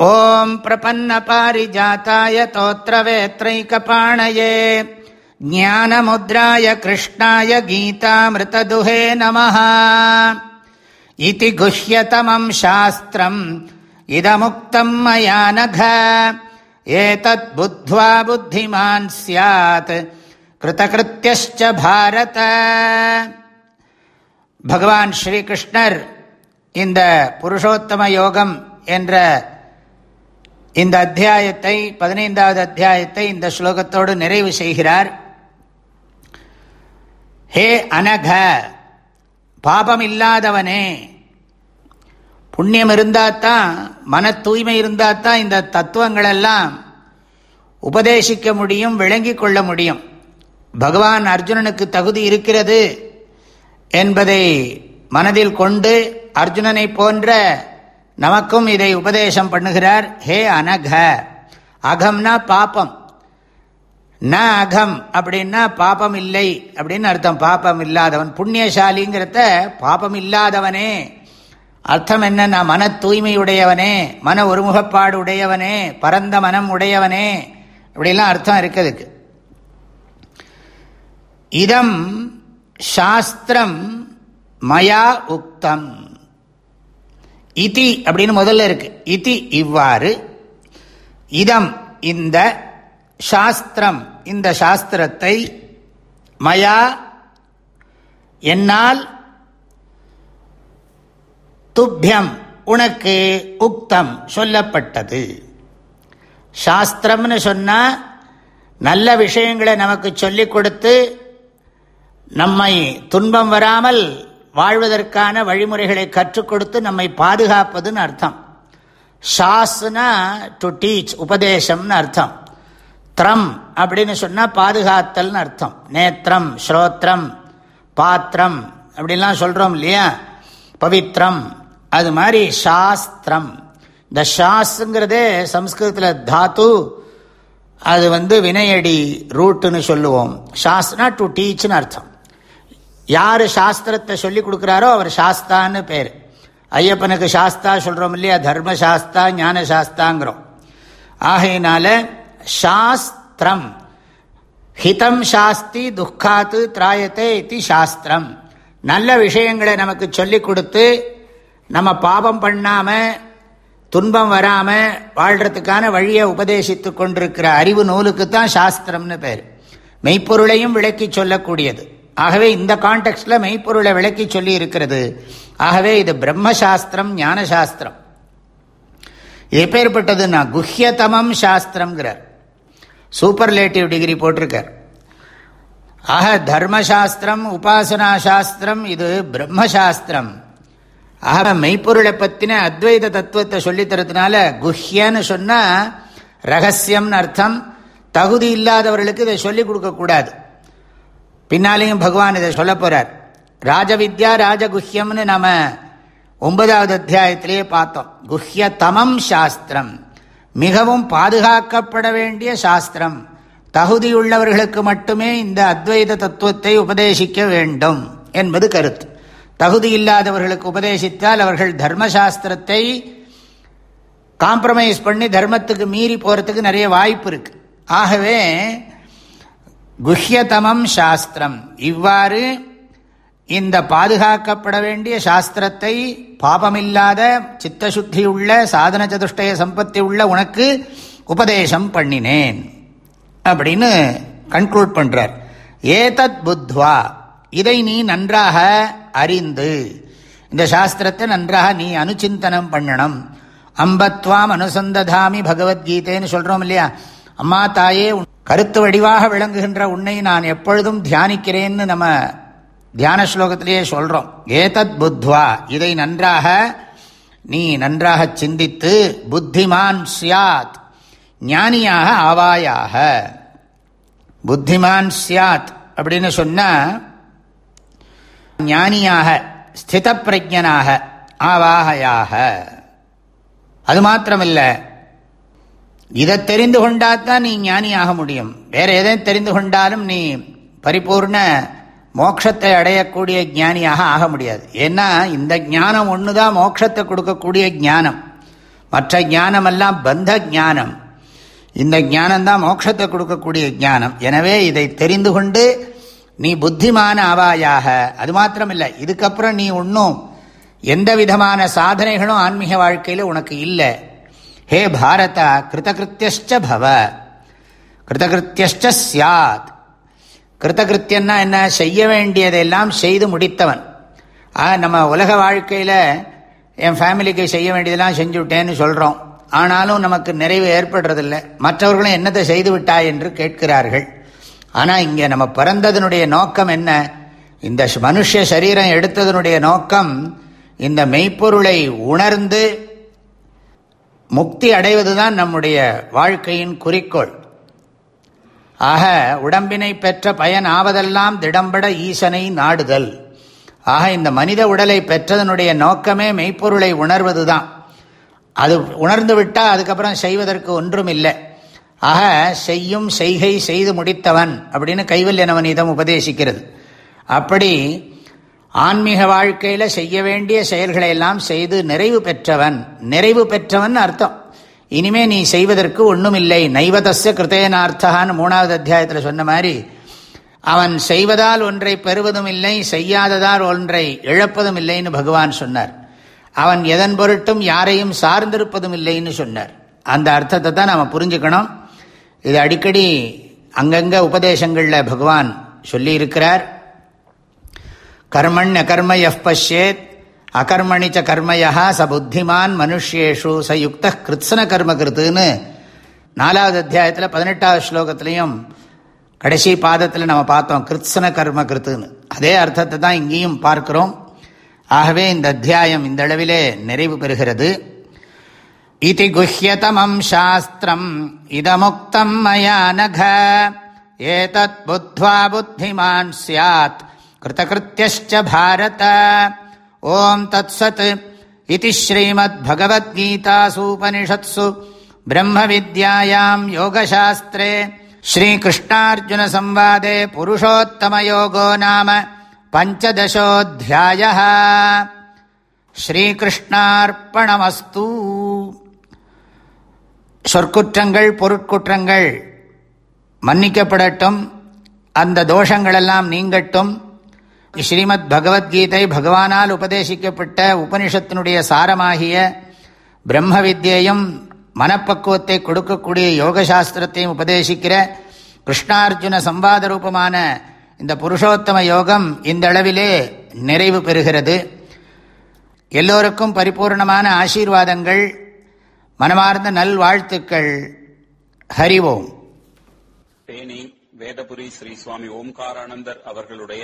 ॐ प्रपन्नपारिजाताय तोत्रवेत्रैकपाणये ज्ञानमुद्राय कृष्णाय गीतामृतदुहे नमः इति गुह्यतमम् शास्त्रम् इदमुक्तम् मया नघ एतद्बुद्ध्वा बुद्धिमान् स्यात् कृतकृत्यश्च भारत பகவான் ஸ்ரீகிருஷ்ணர் இந்த புருஷோத்தம யோகம் என்ற இந்த அத்தியாயத்தை பதினைந்தாவது அத்தியாயத்தை இந்த ஸ்லோகத்தோடு நிறைவு செய்கிறார். ஹே அனக பாபம் இல்லாதவனே புண்ணியம் இருந்தாதான் மன தூய்மை இருந்தாத்தான் இந்த தத்துவங்களெல்லாம் உபதேசிக்க முடியும் விளங்கி கொள்ள முடியும். பகவான் அர்ஜுனனுக்கு தகுதி இருக்கிறது என்பதை மனதில் கொண்டு அர்ஜுனனை போன்ற நமக்கும் இதை உபதேசம் பண்ணுகிறார் ஹே அனக அகம்னா பாப்பம். ந அகம் அப்படின்னா பாப்பம் இல்லை அப்படின்னு அர்த்தம். பாப்பம் இல்லாதவன். புண்ணியசாலிங்கிறத பாப்பம் இல்லாதவனே. அர்த்தம் என்னன்னா மன தூய்மை உடையவனே மன ஒருமுகப்பாடு உடையவனே பரந்த மனம் உடையவனே. இப்படிலாம் அர்த்தம் இருக்குதுக்கு இதம் சாஸ்திரம் மயா உக்தம். இதி அப்படின்னு முதல்ல இருக்கு. இதி இவ்வாறு இதம் இந்த சாஸ்திரம் இந்த சாஸ்திரத்தை மயா என்னால் துப்பியம் உனக்கு உக்தம் சொல்லப்பட்டது. சாஸ்திரம்னு சொன்னால் நல்ல விஷயங்களை நமக்கு சொல்லிக் கொடுத்து நம்மை துன்பம் வராமல் வாழ்வதற்கான வழிமுறைகளை கற்றுக் கொடுத்து நம்மை பாதுகாப்பதுன்னு அர்த்தம். ஷாஸ்னா டு டீச் உபதேசம்னு அர்த்தம். த்ரம் அப்படின்னு சொன்னால் பாதுகாத்தல்னு அர்த்தம். நேத்திரம் ஸ்ரோத்திரம் பாத்திரம் அப்படிலாம் சொல்கிறோம் இல்லையா? பவித்ரம் அது மாதிரி சாஸ்திரம். இந்த ஷாஸ்ங்கிறதே சம்ஸ்கிருதத்தில் தாத்து அது வந்து வினையடி ரூட்டுன்னு சொல்லுவோம். ஷாஸ்னா டு டீச்னு அர்த்தம். யார் சாஸ்திரத்தை சொல்லி கொடுக்குறாரோ அவர் சாஸ்தான்னு பேர். ஐயப்பனுக்கு சாஸ்தா சொல்கிறோம் இல்லையா? தர்மசாஸ்தா ஞான சாஸ்தாங்கிறோம். ஆகையினால சாஸ்திரம். ஹிதம் சாஸ்தி துக்காத்து திராயத்தே இது சாஸ்திரம். நல்ல விஷயங்களை நமக்கு சொல்லி கொடுத்து நம்ம பாபம் பண்ணாமல் துன்பம் வராமல் வாழ்கிறதுக்கான வழியை உபதேசித்து கொண்டிருக்கிற அறிவு நூலுக்கு தான் சாஸ்திரம்னு பேர். மெய்ப்பொருளையும் விளக்கி சொல்லக்கூடியது. ஆகவே இந்த கான்டெக்ட்ல மெய்ப்பொருளை விளக்கி சொல்லி இருக்கிறது ஆகவே இது பிரம்மசாஸ்திரம் ஞானசாஸ்திரம். எப்பேற்பட்டதுன்னா குஹ்யதமம் சாஸ்திரம்ங்கிறார். சூப்பர்லேட்டிவ் டிகிரி போட்டிருக்கார். ஆக தர்மசாஸ்திரம் உபாசனா சாஸ்திரம் இது பிரம்மசாஸ்திரம். ஆக மெய்ப்பொருளை பற்றின அத்வைத தத்துவத்தை சொல்லித்தரதுனால குஹ்யன்னு சொன்னால் ரகசியம்னு அர்த்தம். தகுதி இல்லாதவர்களுக்கு இதை சொல்லிக் கொடுக்கக்கூடாது பின்னாலேயும் பகவான் இதை சொல்ல போகிறார் ராஜவித்யா ராஜகுஹ்யம்னு நம்ம ஒன்பதாவது அத்தியாயத்திலேயே பார்த்தோம். குஹ்ய தமம் சாஸ்திரம். மிகவும் பாதுகாக்கப்பட வேண்டிய சாஸ்திரம். தகுதியுள்ளவர்களுக்கு மட்டுமே இந்த அத்வைத தத்துவத்தை உபதேசிக்க வேண்டும் என்பது கருத்து. தகுதி இல்லாதவர்களுக்கு உபதேசித்தால் அவர்கள் தர்மசாஸ்திரத்தை காம்ப்ரமைஸ் பண்ணி தர்மத்துக்கு மீறி போகிறதுக்கு நிறைய வாய்ப்பு இருக்கு. ஆகவே குஹ்யதமம் சாஸ்திரம். இவ்வாறு இந்த பாதுகாக்கப்பட வேண்டிய சாஸ்திரத்தை பாபமில்லாத சித்தசுத்தி உள்ள சாதன சதுஷ்டய சம்பத்தி உள்ள உனக்கு உபதேசம் பண்ணினேன். அப்படின்னு கன்க்ளூட் பண்ணுறார் ஏதத் புத்வா இதை நீ நன்றாக அறிந்து இந்த சாஸ்திரத்தை நன்றாக நீ அனுச்சிந்தனம் பண்ணணும். அம்பத்வாம் அனுசந்ததாமி பகவத்கீதைன்னு சொல்கிறோம் இல்லையா? அம்மா தாயே கருத்து வடிவாக விளங்குகின்ற உன்னை நான் எப்பொழுதும் தியானிக்கிறேன்னு நம்ம தியான ஸ்லோகத்திலேயே சொல்றோம். ஏதத் புத்வா. இதை நன்றாக நீ நன்றாக சிந்தித்து புத்திமான் சியாத். ஞானியாக ஆவாயாக. புத்திமான் சியாத் அப்படின்னு சொன்னால் ஞானியாக ஸ்தித பிரஜனாக ஆவாகையாக. அது மாத்திரமில்லை. இதை தெரிந்து கொண்டாதான் நீ ஞானி ஆக முடியும். வேற எதை தெரிந்து கொண்டாலும் நீ பரிபூர்ண மோட்சத்தை அடையக்கூடிய ஞானியாக ஆக முடியாது. ஏன்னா இந்த ஞானம் ஒன்று தான் மோட்சத்தை கொடுக்கக்கூடிய ஞானம். மற்ற ஞானமெல்லாம் பந்த ஞானம். இந்த ஞானம்தான் மோட்சத்தை கொடுக்கக்கூடிய ஞானம். எனவே இதை தெரிந்து கொண்டு நீ புத்திமான ஆவாயாக. அது மாத்திரமில்லை. இதுக்கப்புறம் நீ ஒன்றும் எந்த விதமான சாதனைகளும் ஆன்மீக வாழ்க்கையில் உனக்கு இல்லை. ஹே பாரதா கிருதகிருத்தியஷ்ட பவ. கிருதகிருத்தியஷ்ட சியாத் கிருத்தகிருத்தியன்னா என்ன? செய்ய வேண்டியதெல்லாம் செய்து முடித்தவன். நம்ம உலக வாழ்க்கையில் என் ஃபேமிலிக்கு செய்ய வேண்டியதெல்லாம் செஞ்சு விட்டேன்னு சொல்கிறோம் ஆனாலும் நமக்கு நிறைவு ஏற்படுறதில்லை. மற்றவர்களும் என்னத்தை செய்து விட்டாய் என்று கேட்கிறார்கள். ஆனால் இங்கே நம்ம பிறந்ததனுடைய நோக்கம் என்ன? இந்த மனுஷ சரீரம் எடுத்ததனுடைய நோக்கம் இந்த மெய்ப்பொருளை உணர்ந்து முக்தி அடைவதுதான் நம்முடைய வாழ்க்கையின் குறிக்கோள். ஆக உடம்பினை பெற்ற பயன் ஆவதெல்லாம் திடம்பட ஈசனை நாடுதல். ஆக இந்த மனித உடலை பெற்றதனுடைய நோக்கமே மெய்ப்பொருளை உணர்வது தான் அது உணர்ந்து விட்டால் அதுக்கப்புறம் செய்வதற்கு ஒன்றும் இல்லை ஆக செய்யும் செய்கை செய்து முடித்தவன் அப்படின்னு கைவல்யனவன் இதம் உபதேசிக்கிறது. அப்படி ஆன்மீக வாழ்க்கையில் செய்ய வேண்டிய செயல்களை எல்லாம் செய்து நிறைவு பெற்றவன். நிறைவு பெற்றவன் அர்த்தம். இனிமே நீ செய்வதற்கு ஒன்றும் இல்லை நைவதஸ்ய கிருத்தேனார்த்தகான்னு மூணாவது அத்தியாயத்தில் சொன்ன மாதிரி அவன் செய்வதால் ஒன்றை பெறுவதும் இல்லை செய்யாததால் ஒன்றை இழப்பதும் இல்லைன்னு பகவான் சொன்னார். அவன் எதன் பொருட்டும் யாரையும் சார்ந்திருப்பதும் இல்லைன்னு சொன்னார். அந்த அர்த்தத்தை தான் நாம் புரிஞ்சுக்கணும். இது அடிக்கடி அங்கங்கே உபதேசங்களில் பகவான் சொல்லியிருக்கிறார். இருக்கிறார் கர்மண் அகர்ம எஃப் அகர்மணிச்ச கர்மயா ச புத்திமான் மனுஷேஷு ச யுக்த கிருத்சன கர்ம கிருத்துன்னு நாலாவது அத்தியாயத்தில் பதினெட்டாவது ஸ்லோகத்திலையும் கடைசி பாதத்தில் நம்ம பார்த்தோம் கிருத்சன கர்ம கிருத்துன்னு. அதே அர்த்தத்தை தான் இங்கேயும் பார்க்கிறோம். ஆகவே இந்த அத்தியாயம் இந்த அளவிலே நிறைவு பெறுகிறது. இது குஹ்யதமம் சாஸ்திரம் இதமுக்தம் மயா நக ஏதத் புத்வா புத்திமான் சியாத் கிருதகிருத்தியஷ்ட பாரத ஓம் தத் சத் இது ஸ்ரீமத்பகவத்கீதாசூபனிஷத்சு பிரம்ம வித்யாயாம் யோகசாஸ்திரே श्रीकृष्णार्जुनसंवादे पुरुषोत्तमयोगो नाम पञ्चदशोऽध्यायः ஸ்ரீகிருஷ்ணார்ப்பணமஸ்து சொற்குற்றங்கள் பொருட்குற்றங்கள் மன்னிக்கப்படட்டும் அந்த தோஷங்களெல்லாம் நீங்கட்டும் ஸ்ரீமத் பகவத்கீதை பகவானால் உபதேசிக்கப்பட்ட உபனிஷத்தினுடைய சாரமாகிய பிரம்ம வித்யையும் மனப்பக்குவத்தை கொடுக்கக்கூடிய யோகசாஸ்திரத்தையும் உபதேசிக்கிற கிருஷ்ணார்ஜுன சம்பாத ரூபமான இந்த புருஷோத்தம யோகம் இந்த அளவிலே நிறைவு பெறுகிறது. எல்லோருக்கும் பரிபூர்ணமான ஆசீர்வாதங்கள் மனமார்ந்த நல்வாழ்த்துக்கள். ஹரிவோம் தேனி வேதபுரி ஸ்ரீ சுவாமி ஓம்காரானந்தர் அவர்களுடைய